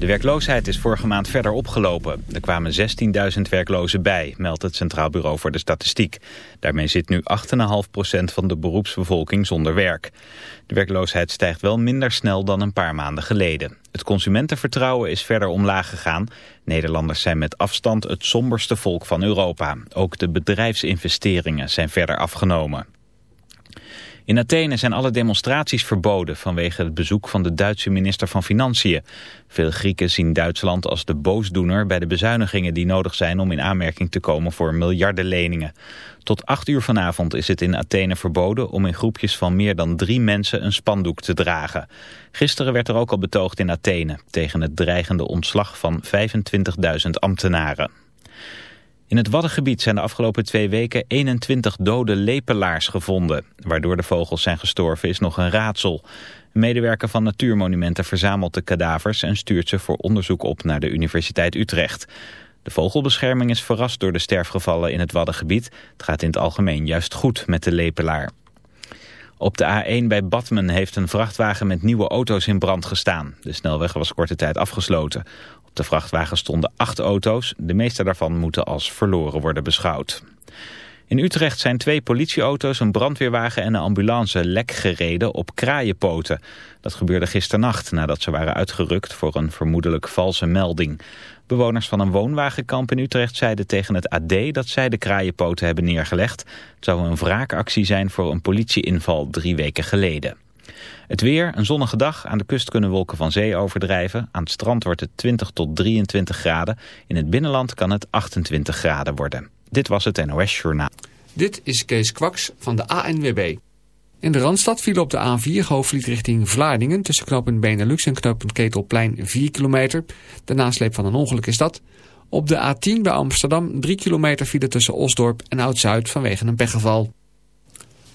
De werkloosheid is vorige maand verder opgelopen. Er kwamen 16.000 werklozen bij, meldt het Centraal Bureau voor de Statistiek. Daarmee zit nu 8,5% van de beroepsbevolking zonder werk. De werkloosheid stijgt wel minder snel dan een paar maanden geleden. Het consumentenvertrouwen is verder omlaag gegaan. Nederlanders zijn met afstand het somberste volk van Europa. Ook de bedrijfsinvesteringen zijn verder afgenomen. In Athene zijn alle demonstraties verboden vanwege het bezoek van de Duitse minister van Financiën. Veel Grieken zien Duitsland als de boosdoener bij de bezuinigingen die nodig zijn om in aanmerking te komen voor miljardenleningen. Tot acht uur vanavond is het in Athene verboden om in groepjes van meer dan drie mensen een spandoek te dragen. Gisteren werd er ook al betoogd in Athene tegen het dreigende ontslag van 25.000 ambtenaren. In het Waddengebied zijn de afgelopen twee weken 21 dode lepelaars gevonden. Waardoor de vogels zijn gestorven is nog een raadsel. Een medewerker van Natuurmonumenten verzamelt de kadavers en stuurt ze voor onderzoek op naar de Universiteit Utrecht. De vogelbescherming is verrast door de sterfgevallen in het Waddengebied. Het gaat in het algemeen juist goed met de lepelaar. Op de A1 bij Badmen heeft een vrachtwagen met nieuwe auto's in brand gestaan. De snelweg was korte tijd afgesloten. Op de vrachtwagen stonden acht auto's. De meeste daarvan moeten als verloren worden beschouwd. In Utrecht zijn twee politieauto's, een brandweerwagen en een ambulance lek gereden op kraaienpoten. Dat gebeurde gisternacht nadat ze waren uitgerukt voor een vermoedelijk valse melding. Bewoners van een woonwagenkamp in Utrecht zeiden tegen het AD dat zij de kraaienpoten hebben neergelegd. Het zou een wraakactie zijn voor een politieinval drie weken geleden. Het weer, een zonnige dag. Aan de kust kunnen wolken van zee overdrijven. Aan het strand wordt het 20 tot 23 graden. In het binnenland kan het 28 graden worden. Dit was het NOS Journaal. Dit is Kees Kwaks van de ANWB. In de Randstad viel op de A4 hoofdvliet richting Vlaardingen... tussen knooppunt Benelux en knooppunt Ketelplein 4 kilometer. De nasleep van een ongeluk is dat. Op de A10 bij Amsterdam 3 kilometer file tussen Osdorp en Oud-Zuid vanwege een pechgeval.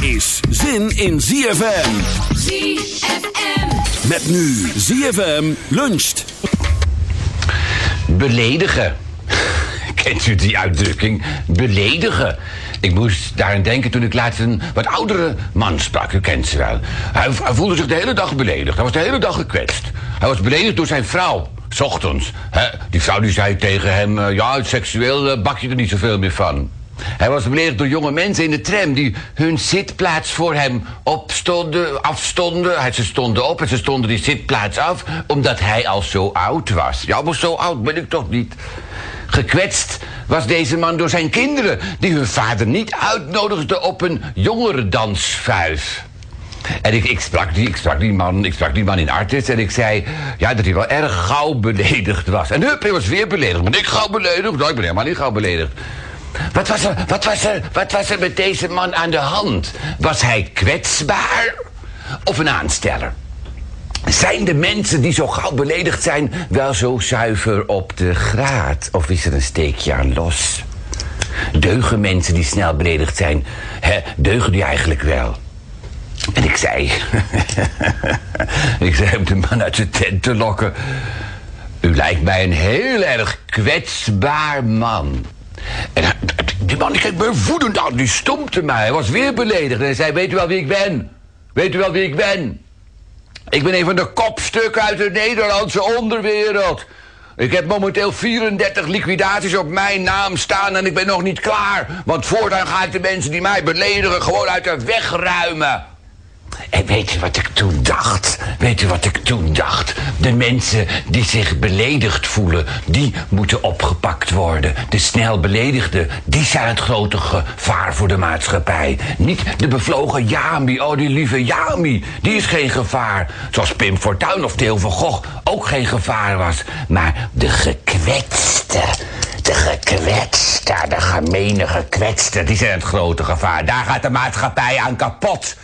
is zin in ZFM. ZFM. Met nu ZFM luncht. Beledigen. Kent u die uitdrukking? Beledigen. Ik moest daaraan denken toen ik laatst een wat oudere man sprak. U kent ze wel. Hij, hij voelde zich de hele dag beledigd. Hij was de hele dag gekwetst. Hij was beledigd door zijn vrouw. 's Ochtends. Hè? Die vrouw die zei tegen hem... eh, ja, seksueel eh, bak je er niet zoveel meer van. Hij was beledigd door jonge mensen in de tram... die hun zitplaats voor hem opstonden, afstonden. Ze stonden op en ze stonden die zitplaats af... omdat hij al zo oud was. Ja, maar zo oud ben ik toch niet. Gekwetst was deze man door zijn kinderen... die hun vader niet uitnodigden op een jongerendansvuif. En ik, ik, sprak die, ik, sprak die man, ik sprak die man in Artis en ik zei... ja, dat hij wel erg gauw beledigd was. En hup, hij was weer beledigd. Ben ik gauw beledigd? Nou, ik ben helemaal niet gauw beledigd. Wat was, er, wat, was er, wat was er met deze man aan de hand? Was hij kwetsbaar of een aansteller? Zijn de mensen die zo gauw beledigd zijn wel zo zuiver op de graad? Of is er een steekje aan los? Deugen mensen die snel beledigd zijn, hè, deugen die eigenlijk wel? En ik zei... ik zei om de man uit zijn tent te lokken... U lijkt mij een heel erg kwetsbaar man. En die man die keek me woedend aan, die stompte mij. Hij was weer beledigd en hij zei, weet u wel wie ik ben? Weet u wel wie ik ben? Ik ben een van de kopstukken uit de Nederlandse onderwereld. Ik heb momenteel 34 liquidaties op mijn naam staan en ik ben nog niet klaar. Want voortaan ga ik de mensen die mij beledigen gewoon uit de weg ruimen. En weet u wat ik toen dacht? Weet u wat ik toen dacht? De mensen die zich beledigd voelen, die moeten opgepakt worden. De snel beledigden, die zijn het grote gevaar voor de maatschappij. Niet de bevlogen Jami, oh die lieve Jami, die is geen gevaar. Zoals Pim Fortuyn of Theo van Gogh ook geen gevaar was. Maar de gekwetste, de gekwetste, de gemene gekwetste, die zijn het grote gevaar. Daar gaat de maatschappij aan kapot.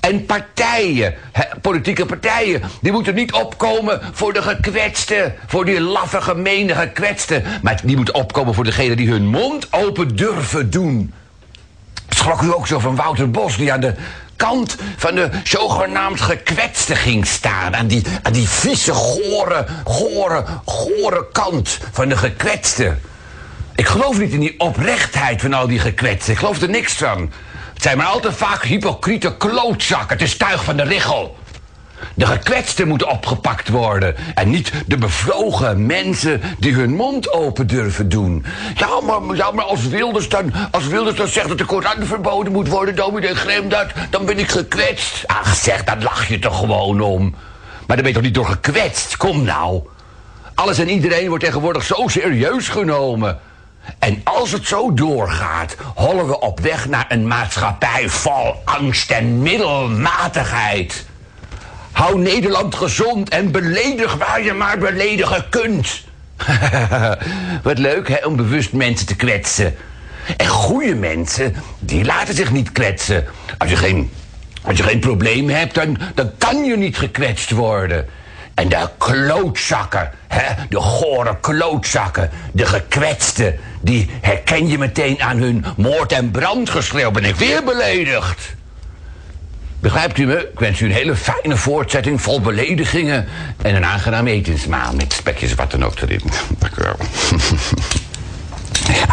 En partijen, politieke partijen, die moeten niet opkomen voor de gekwetste, voor die laffe, gemene gekwetste. Maar die moeten opkomen voor degenen die hun mond open durven doen. Schrok u ook zo van Wouter Bos, die aan de kant van de zogenaamd gekwetste ging staan. Aan die, aan die vieze, gore, gore, gore kant van de gekwetste. Ik geloof niet in die oprechtheid van al die gekwetsten. Ik geloof er niks van. Het zijn maar al te vaak hypocriete klootzakken. Het is tuig van de richel. De gekwetsten moeten opgepakt worden. En niet de bevlogen mensen die hun mond open durven doen. Ja, maar, maar als, Wilders dan, als Wilders dan zegt dat de Koran verboden moet worden, dominee Grem, dat, dan ben ik gekwetst. Ach zeg, daar lach je toch gewoon om. Maar dan ben je toch niet door gekwetst? Kom nou. Alles en iedereen wordt tegenwoordig zo serieus genomen. En als het zo doorgaat, hollen we op weg naar een maatschappij vol angst en middelmatigheid. Hou Nederland gezond en beledig waar je maar beledigen kunt. Wat leuk, hè, om bewust mensen te kwetsen. En goede mensen, die laten zich niet kwetsen. Als je geen, als je geen probleem hebt, dan, dan kan je niet gekwetst worden. En de klootzakken, hè, de gore klootzakken, de gekwetsten... die herken je meteen aan hun moord- en brandgeschreeuw. Ben ik weer beledigd. Begrijpt u me? Ik wens u een hele fijne voortzetting vol beledigingen... en een aangenaam etensmaal met spekjes wat dan ook erin. Dank u wel. ja.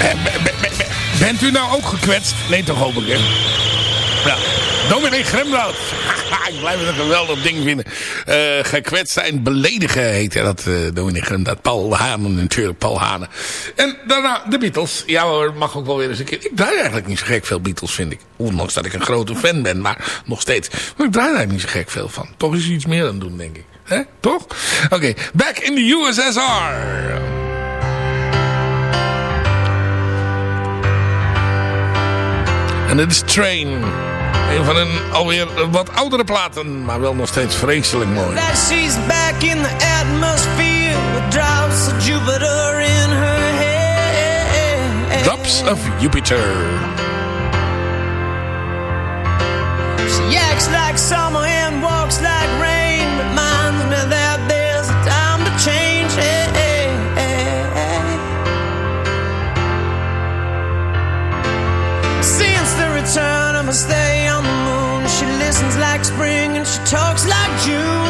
Eh, bent u nou ook gekwetst? Nee toch, hoop ik, hè? Ja. Dominee ik blijf het een geweldig ding vinden. Uh, gekwetst zijn, beledigen heet dat uh, dominee Paul Hanen natuurlijk, Paul Hanen. En daarna de Beatles. Ja hoor, mag ook wel weer eens een keer. Ik draai eigenlijk niet zo gek veel Beatles, vind ik. Ondanks dat ik een grote fan ben, maar nog steeds. Maar ik draai daar niet zo gek veel van. Toch is er iets meer aan doen, denk ik. hè? Toch? Oké, back in the USSR. En dit is Train. Een van een alweer wat oudere platen, maar wel nog steeds vreselijk mooi. That she's back in the atmosphere with drops of Jupiter in her head. Drops of Jupiter. She acts like summer and walks like rain. talks like June.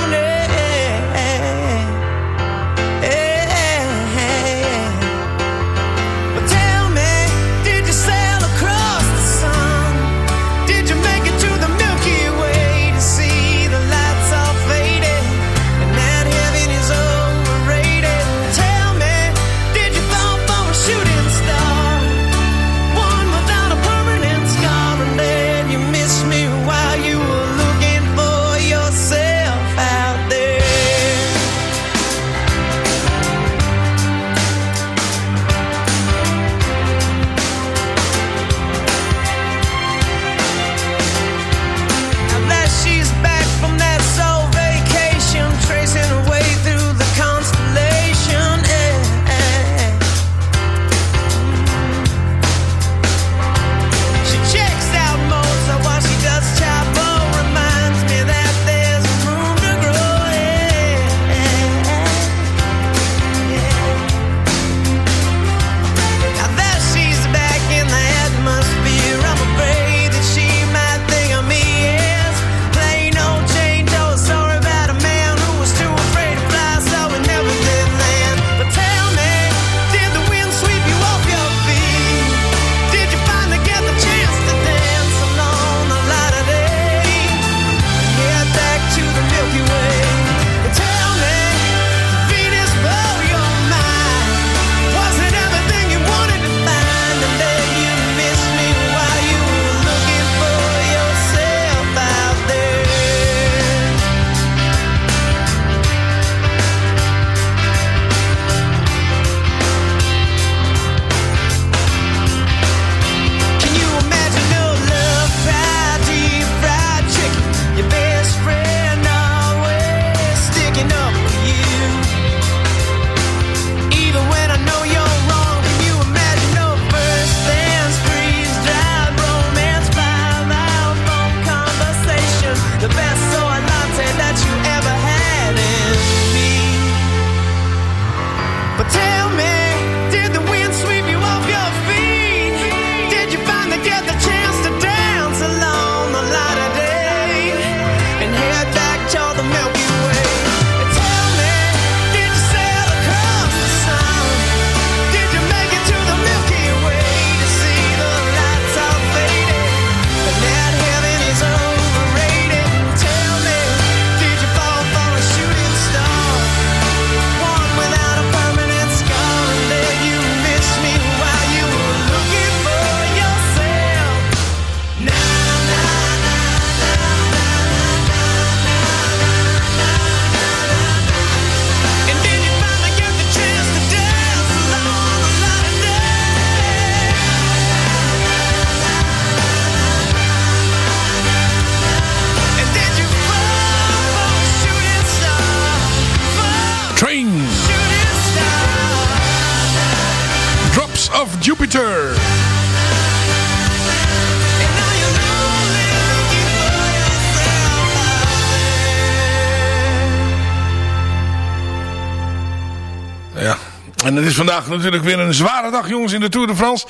Vandaag natuurlijk weer een zware dag, jongens, in de Tour de France.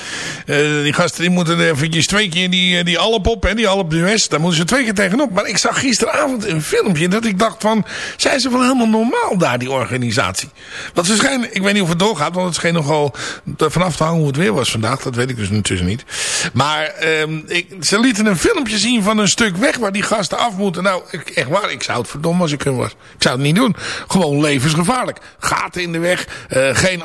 Eh, die gasten die moeten eventjes twee keer die, eh, die Alp op, hè, die Alp d'Huez. Daar moeten ze twee keer tegenop. Maar ik zag gisteravond een filmpje dat ik dacht van... Zijn ze wel helemaal normaal daar, die organisatie? Want ze schijnen, ik weet niet of het doorgaat, want het scheen nogal vanaf te hangen hoe het weer was vandaag. Dat weet ik dus natuurlijk niet. Maar ehm, ik, ze lieten een filmpje zien van een stuk weg waar die gasten af moeten. Nou, ik, echt waar, ik zou het verdomme als ik hun was. Ik zou het niet doen. Gewoon levensgevaarlijk. Gaten in de weg, eh, geen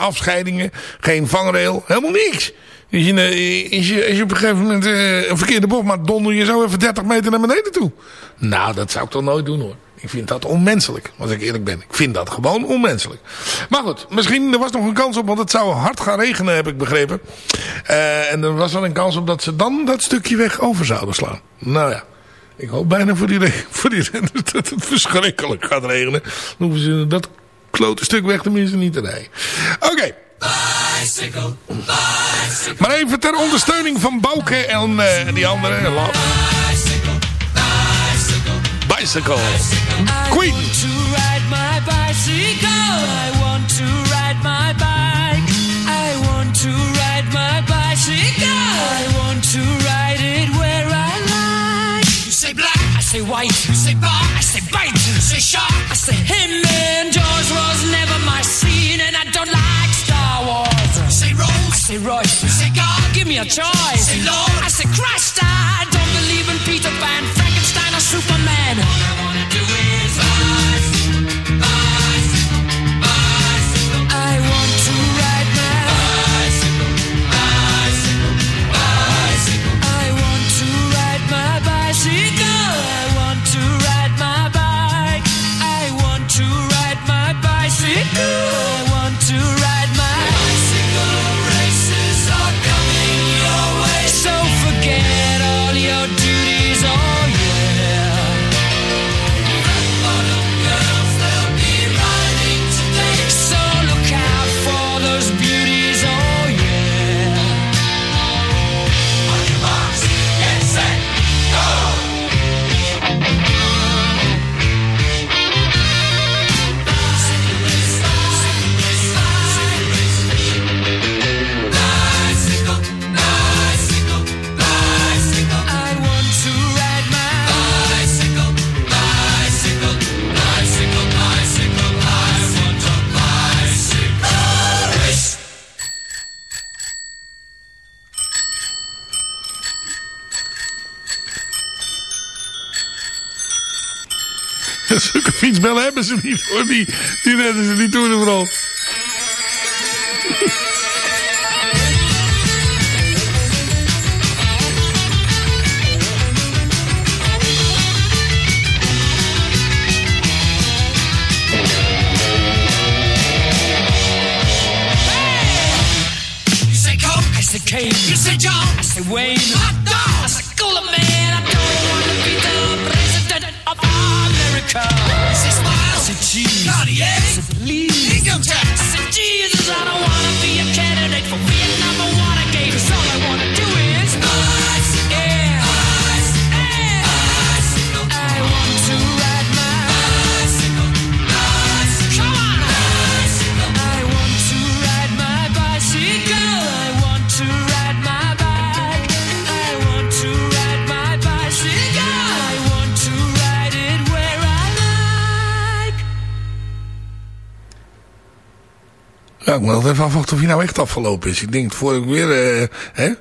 geen vangrail, helemaal niks. Als je, eh, als je, als je op een gegeven moment eh, een verkeerde bocht maakt, donder je zo even 30 meter naar beneden toe. Nou, dat zou ik toch nooit doen hoor. Ik vind dat onmenselijk, als ik eerlijk ben. Ik vind dat gewoon onmenselijk. Maar goed, misschien er was nog een kans op, want het zou hard gaan regenen, heb ik begrepen. Eh, en er was wel een kans op dat ze dan dat stukje weg over zouden slaan. Nou ja, ik hoop bijna voor die, voor die dat het verschrikkelijk gaat regenen. Dan hoeven ze dat klote stuk weg tenminste niet te rijden. Oké. Maar even ter ondersteuning van Bouke en eh, die andere. eh, La- Bicycle. Queen. to ride my bicycle. I want to ride my bike. I want to ride say white. You say bar, I say bite. You say shark, I say him. And Jaws was never my scene, and I don't like Star Wars. You say Rose, I say Royce. You say God, give me a choice. You say Lord, I say Christ. I don't believe in Peter Pan, Frankenstein, or Superman. Fietsbellen hebben ze niet hoor. Die, die redden ze niet toe vooral. You say Coke, I. You I Wayne. America. I say Smile, I. Cartier. Income tax, I say Jesus. I don't want to be a candidate for Vietnam or Watergate. 'cause all I want Ik moet even afwachten of hij nou echt afgelopen is. Ik denk, voor ik weer... eh, hè,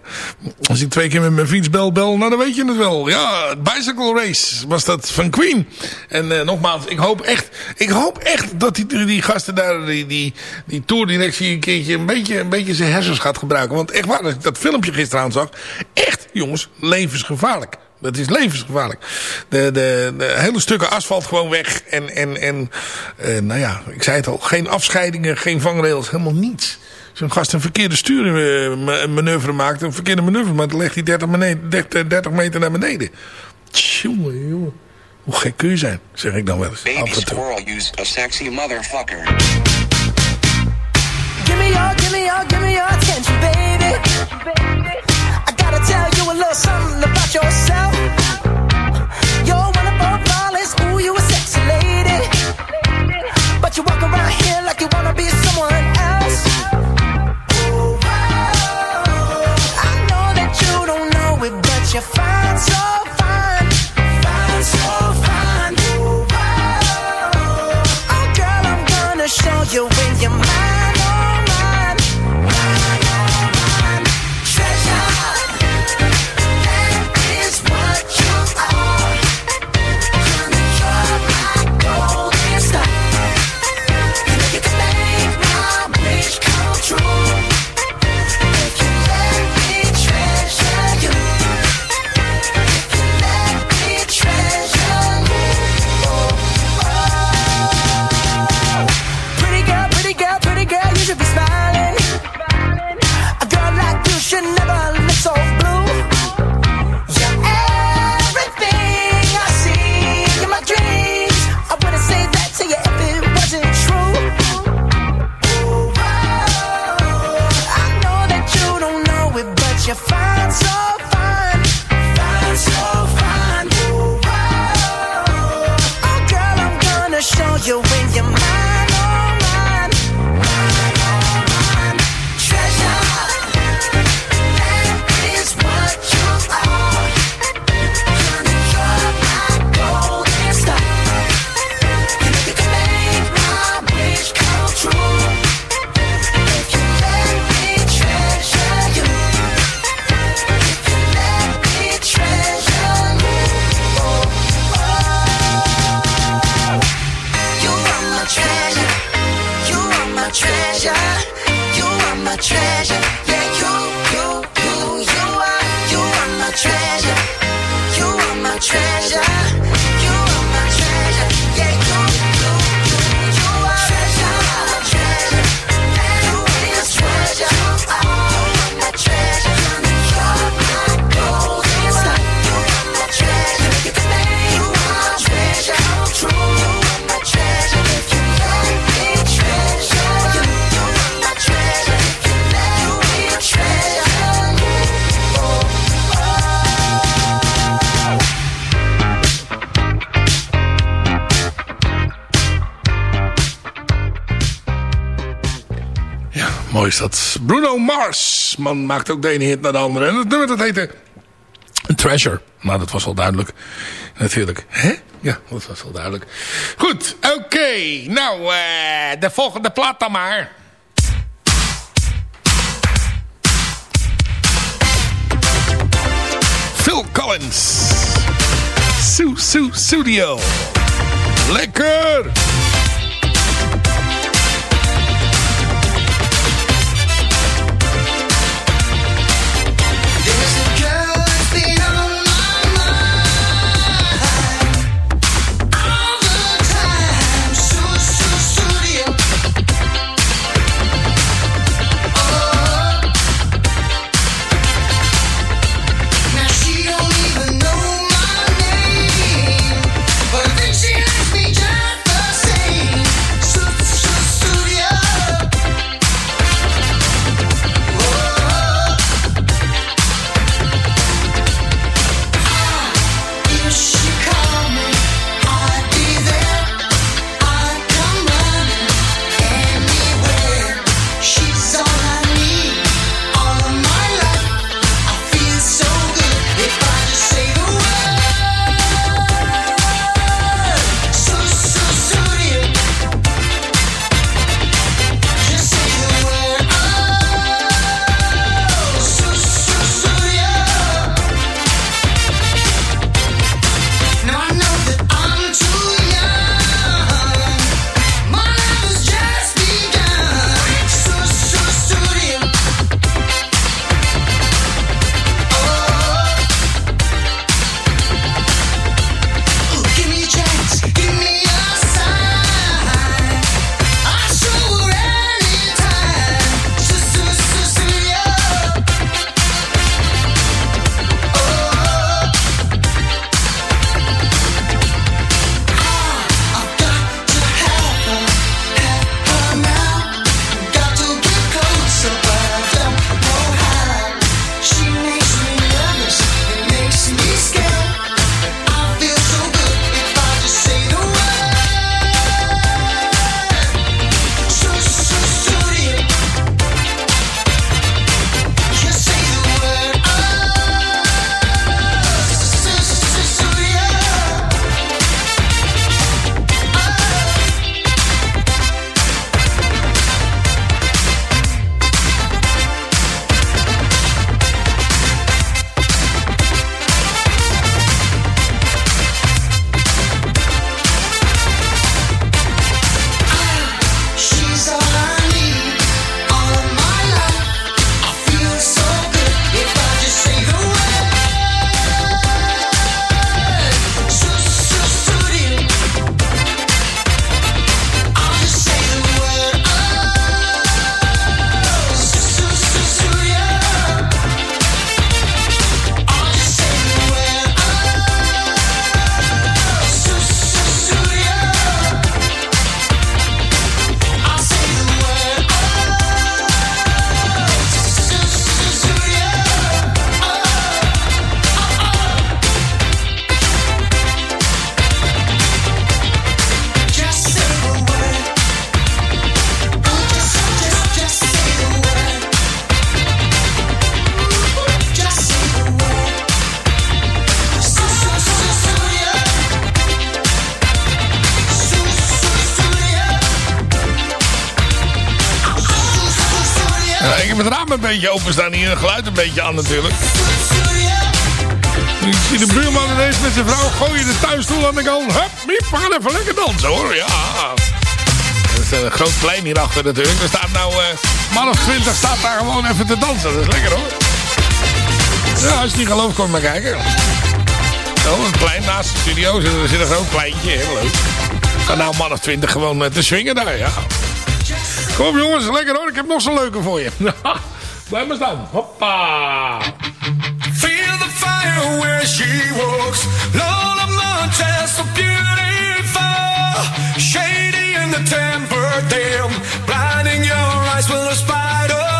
als ik twee keer met mijn fiets bel, bel, nou dan weet je het wel. Ja, Bicycle Race was dat van Queen. En eh, nogmaals, ik hoop echt... Ik hoop echt dat die, die gasten daar, die, die, die tourdirectie een keertje een beetje, een beetje zijn hersens gaat gebruiken. Want echt waar, als ik dat filmpje gisteravond zag... Echt, jongens, levensgevaarlijk. Dat is levensgevaarlijk. De, de, de hele stukken asfalt gewoon weg. En, en, en eh, nou ja, ik zei het al. Geen afscheidingen, geen vangrails, helemaal niets. Een gast een verkeerde stuurmanoeuvre maakt, een verkeerde manoeuvre maakt, dan legt hij 30, beneden, 30, 30 meter naar beneden. Tjonge, jongen. Hoe gek kun je zijn, zeg ik dan wel eens. Baby squirrel used a sexy motherfucker. Give me your, give me your, give me your attention, baby. I gotta tell you a little something about yourself. You're one of our flawless, ooh, you a sexy lady. But you walk around here like you wanna be dat. Bruno Mars. Man maakt ook de ene hit naar de andere. En het nummer dat heette Treasure. Nou, dat was wel duidelijk. Natuurlijk. Hè? Ja, dat was wel duidelijk. Goed, oké. Nou, eh, de volgende plaat dan maar. Phil Collins. Sue Studio. Lekker! Eh, geluid een beetje aan natuurlijk. Ik zie de buurman ineens met zijn vrouw gooien de tuinstoel aan de kant. Hup, miep, we gaan even lekker dansen hoor, ja. Dat is een groot plein hierachter natuurlijk. Er staat nou, eh, man of twintig staat daar gewoon even te dansen. Dat is lekker hoor. Ja, als je niet gelooft, kom maar kijken. Zo, een plein naast de studio. Er zit een groot pleintje, heel leuk. Kan nou man of twintig gewoon eh, te swingen daar, ja. Kom jongens, lekker hoor. Ik heb nog zo'n leuke voor je. Vamos lá, opa! Feel the fire where she walks. Lola Montez, so beautiful. Shady in the temper, damn. Blinding your eyes with a spider.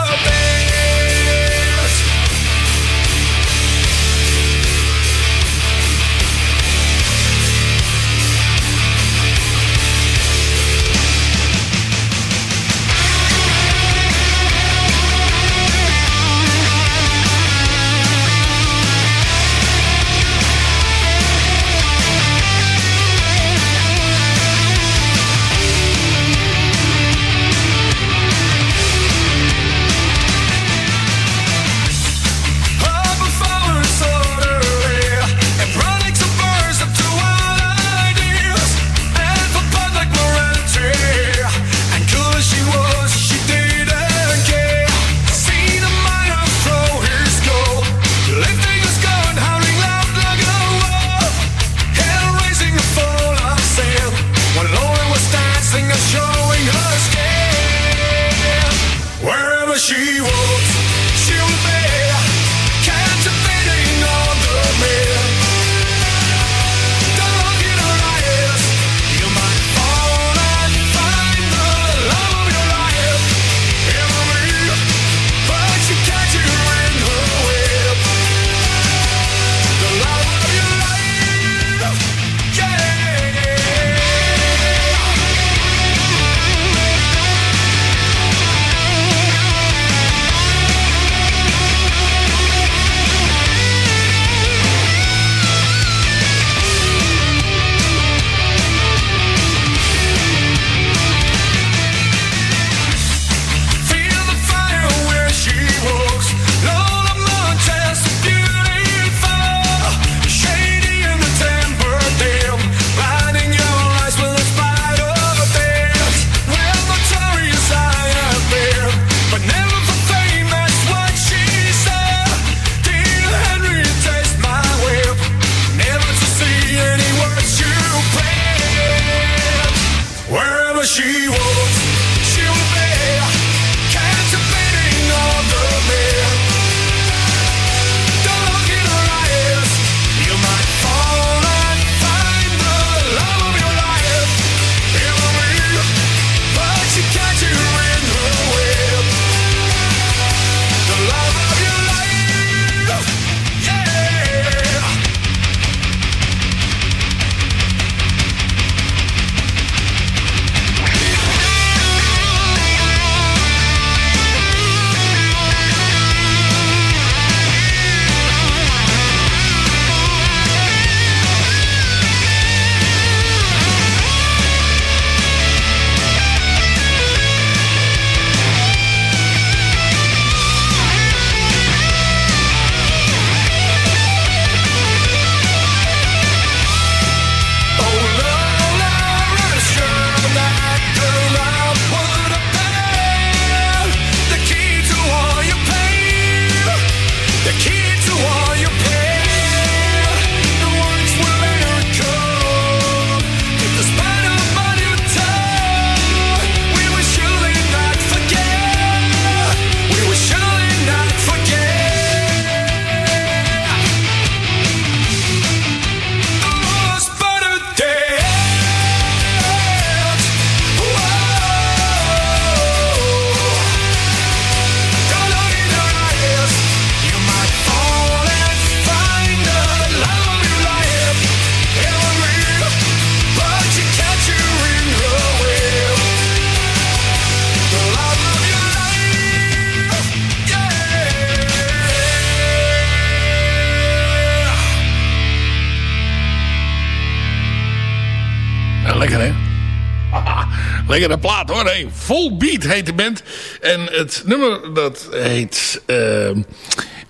Lekkere plaat hoor. Hey, Vol Beat heet de band. En het nummer dat heet... Ehm,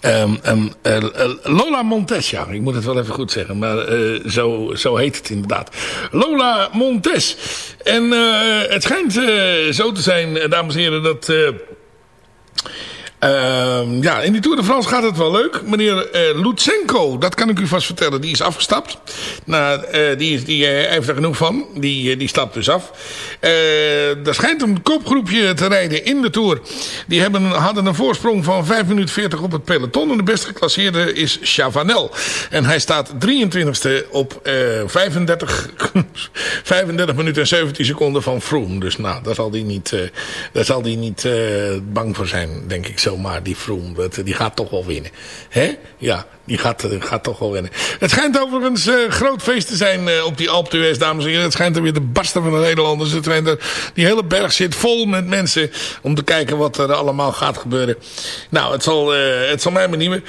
ehm, ehm, eh, Lola Montes, ja. Ik moet het wel even goed zeggen. Maar eh, zo, zo heet het inderdaad. Lola Montes. En eh, het schijnt zo te zijn, dames en heren, dat in die Tour de France gaat het wel leuk. Meneer eh, Lutsenko, dat kan ik u vast vertellen, die is afgestapt. Nou, eh, die, die eh, heeft er genoeg van. Die, die stapt dus af. Er schijnt een kopgroepje te rijden in de Tour. Die hebben, hadden een voorsprong van 5 minuten 40 op het peloton. En de best geclasseerde is Chavanel. En hij staat 23ste op eh 35, 35 minuten en 17 seconden van Froome. Dus nou, daar zal hij niet, zal die niet bang voor zijn, denk ik zomaar, die. Dat, die gaat toch wel winnen. Hè? Ja, die gaat, eh, gaat toch wel winnen. Het schijnt overigens eh groot feest te zijn eh, op die d'Huez, dames en heren. Het schijnt er weer de barsten van de Nederlanders. Het schijnt er, die hele berg zit vol met mensen om te kijken wat er allemaal gaat gebeuren. Nou, het zal, het zal mij benieuwen.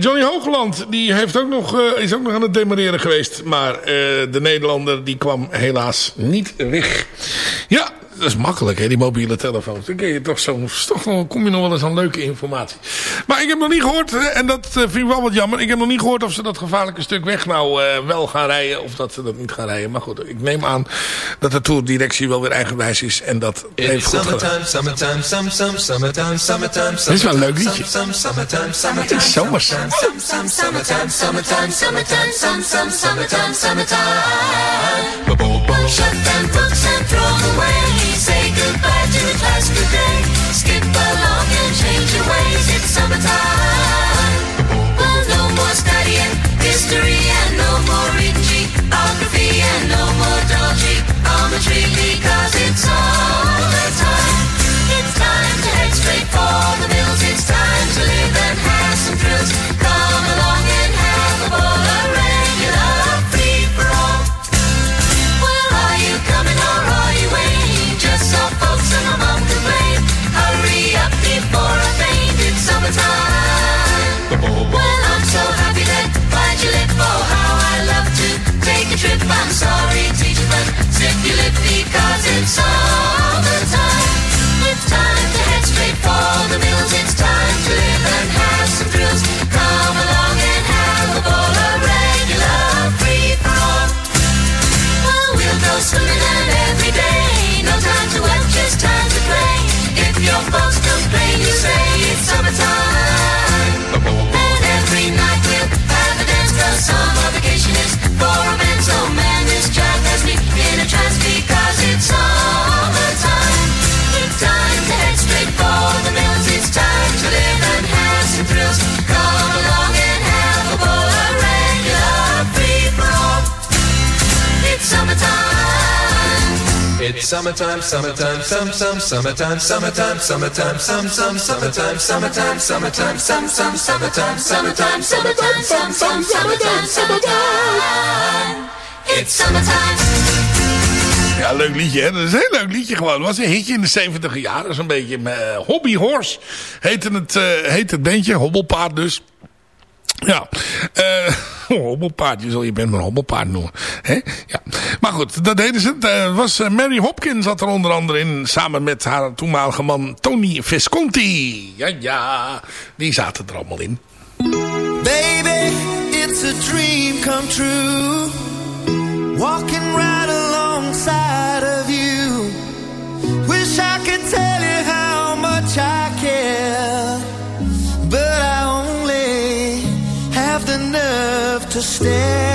Johnny Hoogland, die heeft ook nog, is ook nog aan het demareren geweest. Maar de Nederlander, die kwam helaas niet weg. Ja, dat is makkelijk, hè, die mobiele telefoons. Dan je toch zo, toch kom je nog wel eens aan leuke informatie. Maar ik heb nog niet gehoord, hè, en dat eh, vind ik wel wat jammer. Ik heb nog niet gehoord of ze dat gevaarlijke stuk weg nou eh, wel gaan rijden. Of dat ze dat niet gaan rijden. Maar goed, ik neem aan dat de tourdirectie wel weer eigenwijs is. En dat heeft goed summertime, Dit is wel een leuk liedje. Het is zomers. summertime. Shut them books and throw 'em away. Say goodbye to the class today. Skip along and change your ways. It's summertime. Well, no more studying history and no more geography and no more geometry because it's summertime. It's time to head straight for the mills. It's time to live and have some thrills. Summertime. Well, I'm so happy that glad you lit for how I love to take a trip. I'm sorry, teacher, but zip your lip because it's summertime. It's time to head straight for the mills. It's time to live and have some thrills. Come along and have a ball, a regular free all. Well, we'll go swimming and every day. No time to work, just time to play. some other. Summertime, summertime, some, summertime, summertime, summertime, summertime, summertime, summertime, summertime, summertime, summertime, summertime, summertime. It's summertime. Ja, leuk liedje, hè? Dat is een heel leuk liedje gewoon. Het was een hitje in de 70 jaren, zo'n beetje. Uh, Hobby Horse heette het, uh, heette het bandje. Hobbelpaard dus. Ja, uh, hobbelpaard, je, zal, je bent een hobbelpaard noemen. Hè? Ja. Maar goed, dat deden ze. Uh, was, uh, Mary Hopkins zat er onder andere in, samen met haar toenmalige man Tony Visconti. Ja, ja, die zaten er allemaal in. Baby, it's a dream come true. Walking to stare.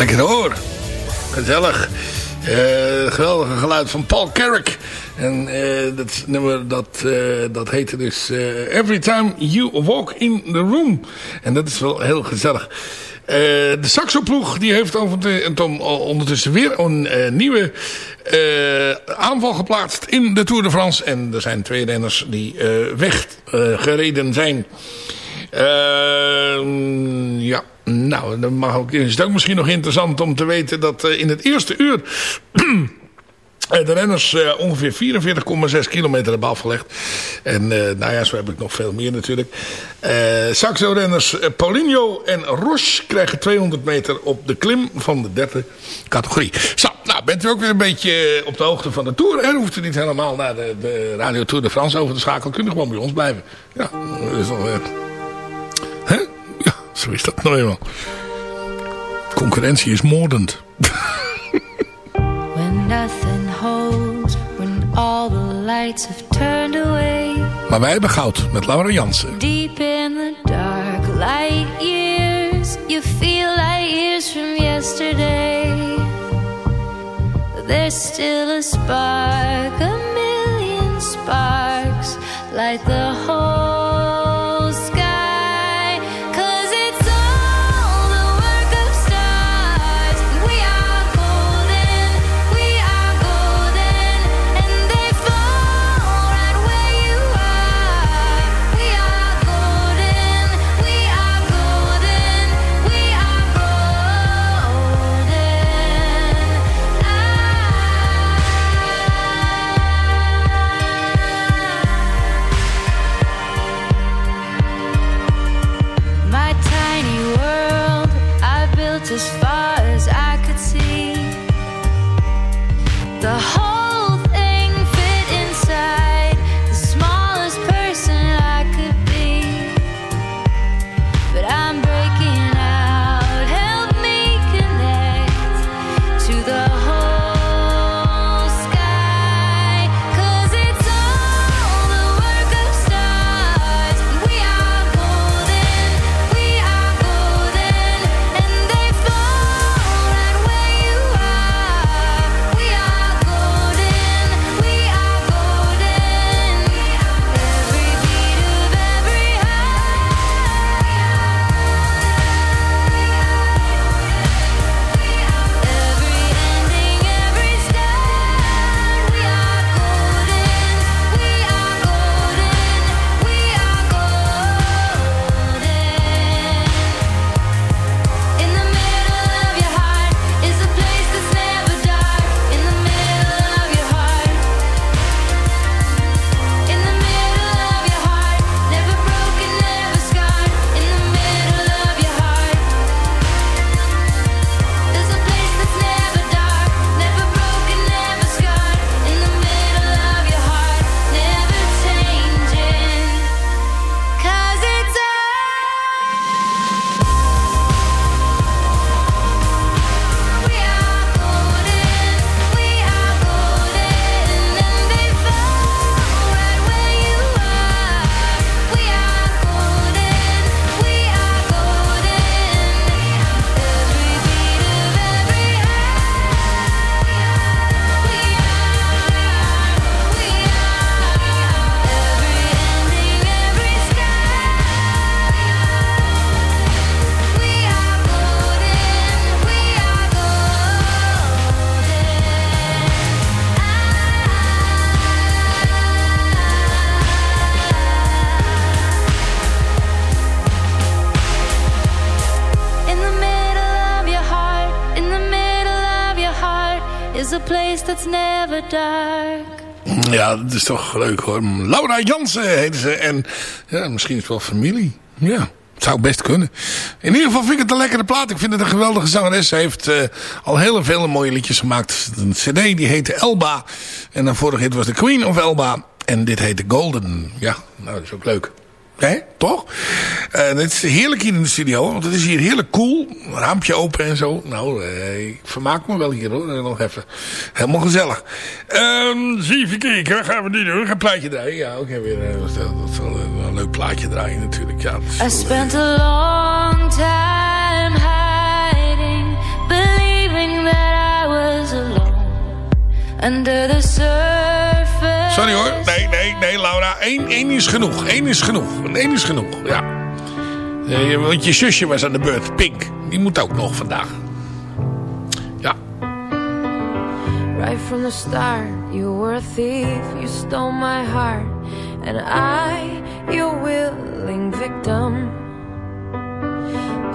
Lekker hoor. Gezellig. Eh, geweldige geluid van Paul Carrick. En eh, dat nummer dat, eh, dat heette dus Every Time You Walk in the Room. En dat is wel heel gezellig. De saxoploeg die heeft ondertussen weer een nieuwe aanval geplaatst in de Tour de France. En er zijn twee renners die weggereden zijn. Ehm, ja, nou, dan mag ook, is het ook misschien nog interessant om te weten dat eh, in het eerste uur... eh, de renners eh, ongeveer 44,6 kilometer hebben afgelegd. En eh, nou ja, zo heb ik nog veel meer natuurlijk. Eh Saxo-renners Paulinho en Roche krijgen 200 meter op de klim van de derde categorie. Zo, nou bent u ook weer een beetje op de hoogte van de Tour. En hoeft u niet helemaal naar de, de Radio Tour de France over te schakelen. Kunt u gewoon bij ons blijven. Ja, dat is al... Hè? Ja, zo is dat nou eenmaal. Concurrentie is moordend. When nothing holds, when all the lights have turned away. Maar wij hebben goud met Laura Jansen. Deep in the dark, light years, you feel like years from yesterday. There's still a spark, a million sparks, light the whole is toch leuk hoor. Laura Jansen heette ze. En ja, misschien is het wel familie. Ja, het zou best kunnen. In ieder geval vind ik het een lekkere plaat. Ik vind het een geweldige zangeres. Ze heeft eh, al hele vele mooie liedjes gemaakt. Een cd die heette Elba. En een vorige hit was The Queen of Elba. En dit heette Golden. Ja, nou dat is ook leuk. Nee, toch? Uh, het is heerlijk hier in de studio, want het is hier heerlijk. Cool. Raampje open en zo. Nou, uh, ik vermaak me wel hier hoor, eh, nog even. Helemaal gezellig. Um, zie even kijken, gaan we nu doen? Ga een plaatje draaien. Ja, ook weer. Uh, dat, dat is wel een, leuk plaatje draaien natuurlijk. Ja, I spent a long time hiding, believing that I was alone. Under the surface. Sorry hoor. Nee, nee, nee, Laura. Eén, één is genoeg. Eén is genoeg. Eén is genoeg, ja. Eh, want je zusje was aan de beurt, Pink. Die moet ook nog vandaag. Ja. Right from the start, you were a thief, you stole my heart, and I, your willing victim.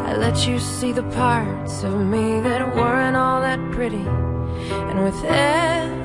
I let you see the parts of me that weren't all that pretty, and with every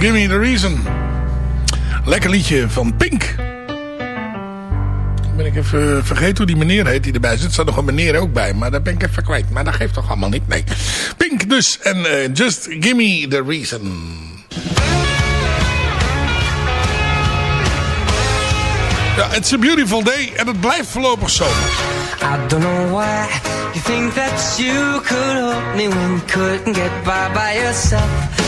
Give Me The Reason. Lekker liedje van Pink. Ben ik even vergeten hoe die meneer heet die erbij zit. Er staat nog een meneer ook bij, maar daar ben ik even kwijt. Maar dat geeft toch allemaal niet? Nee. Pink dus. En eh, Just Give Me The Reason. Ja, it's a beautiful day. En het blijft voorlopig zo. I don't know why you think that you could help me when you couldn't get by by yourself.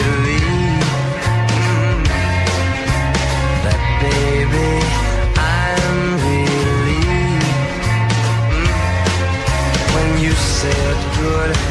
when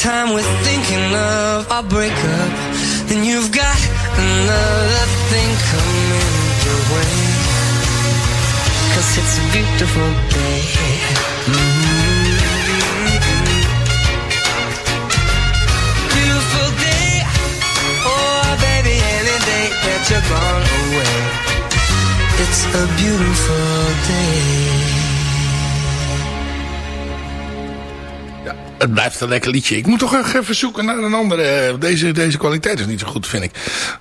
time with een lekker liedje. Ik moet toch even zoeken naar een andere. Eh, deze, deze kwaliteit is niet zo goed, vind ik.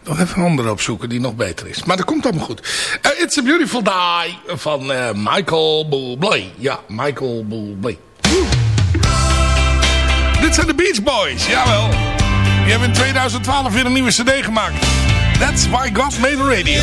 Nog even een andere opzoeken die nog beter is. Maar dat komt allemaal goed. Eh, It's a Beautiful Die van uh, Michael Bublé. Ja, Michael Bublé. Dit zijn de Beach Boys, jawel. Die hebben in 2012 weer een nieuwe cd gemaakt. That's why God made the radio.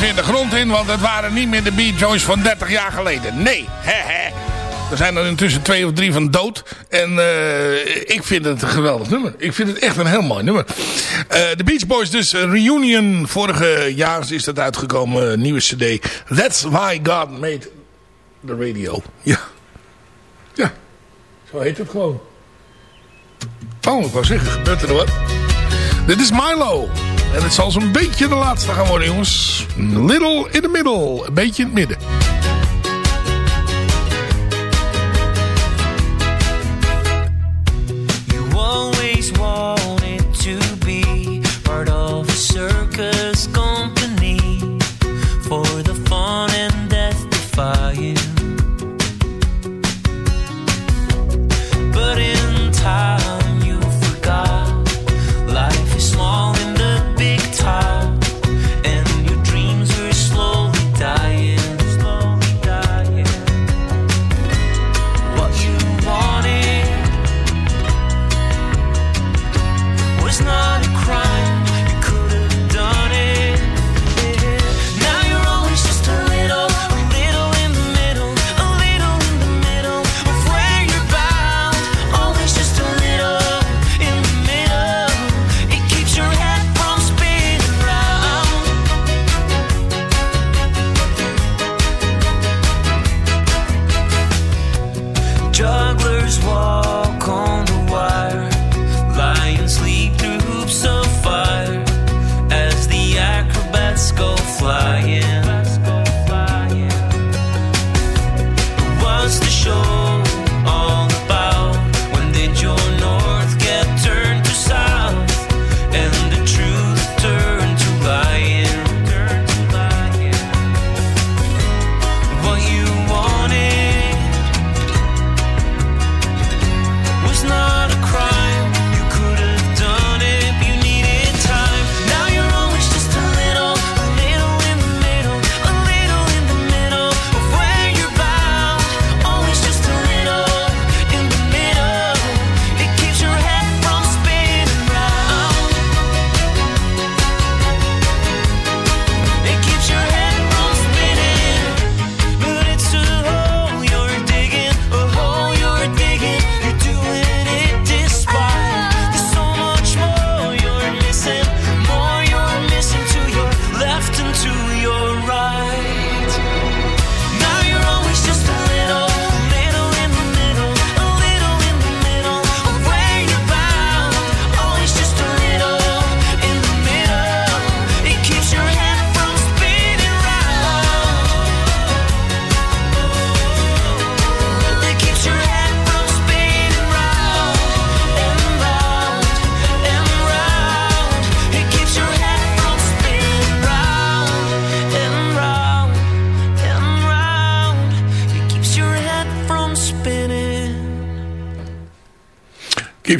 Het de grond in. Want het waren niet meer de Beat Joys van 30 jaar geleden. Nee, hè. Er zijn er intussen twee of drie van dood. En eh, ik vind het een geweldig nummer. Ik vind het echt een heel mooi nummer. Eh, de Beach Boys dus, eh, Reunion. Vorige jaar is dat uitgekomen, nieuwe cd. That's why God made the radio. Ja. Ja, zo heet het gewoon. Oh, ik wou zeggen, gebeurt er. Dit is Milo. En het zal zo'n beetje de laatste gaan worden, jongens. Little in the middle. Een beetje in het midden.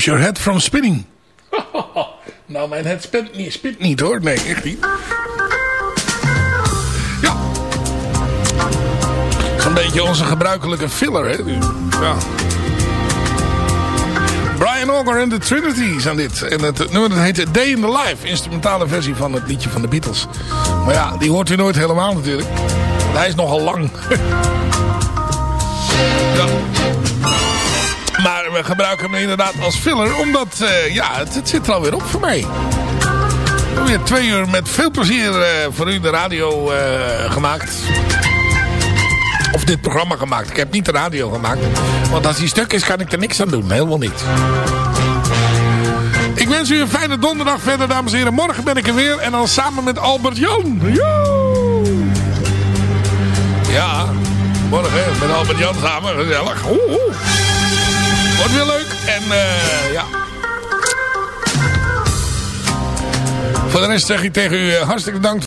Keeps your head from spinning. nou, mijn head spint niet, spint niet hoor. Nee, echt niet. Ja. Zo'n beetje onze gebruikelijke filler, hè. Ja. Brian Auger en de Trinity zijn dit. En het nummer dat heet Day in the Life. Instrumentale versie van het liedje van de Beatles. Maar ja, die hoort u nooit helemaal natuurlijk. Hij is nogal lang. ja. We gebruiken hem inderdaad als filler. Omdat, eh, ja, het, zit er alweer op voor mij. Weer twee uur met veel plezier eh, voor u de radio eh, gemaakt. Of dit programma gemaakt. Ik heb niet de radio gemaakt. Want als die stuk is, kan ik er niks aan doen. Helemaal niet. Ik wens u een fijne donderdag verder, dames en heren. Morgen ben ik er weer. En dan samen met Albert Jan. Ja, morgen met Albert Jan samen. Gezellig. Oeh. Wordt weer leuk. En eh, ja. Voor de rest zeg ik tegen u eh, hartstikke bedankt.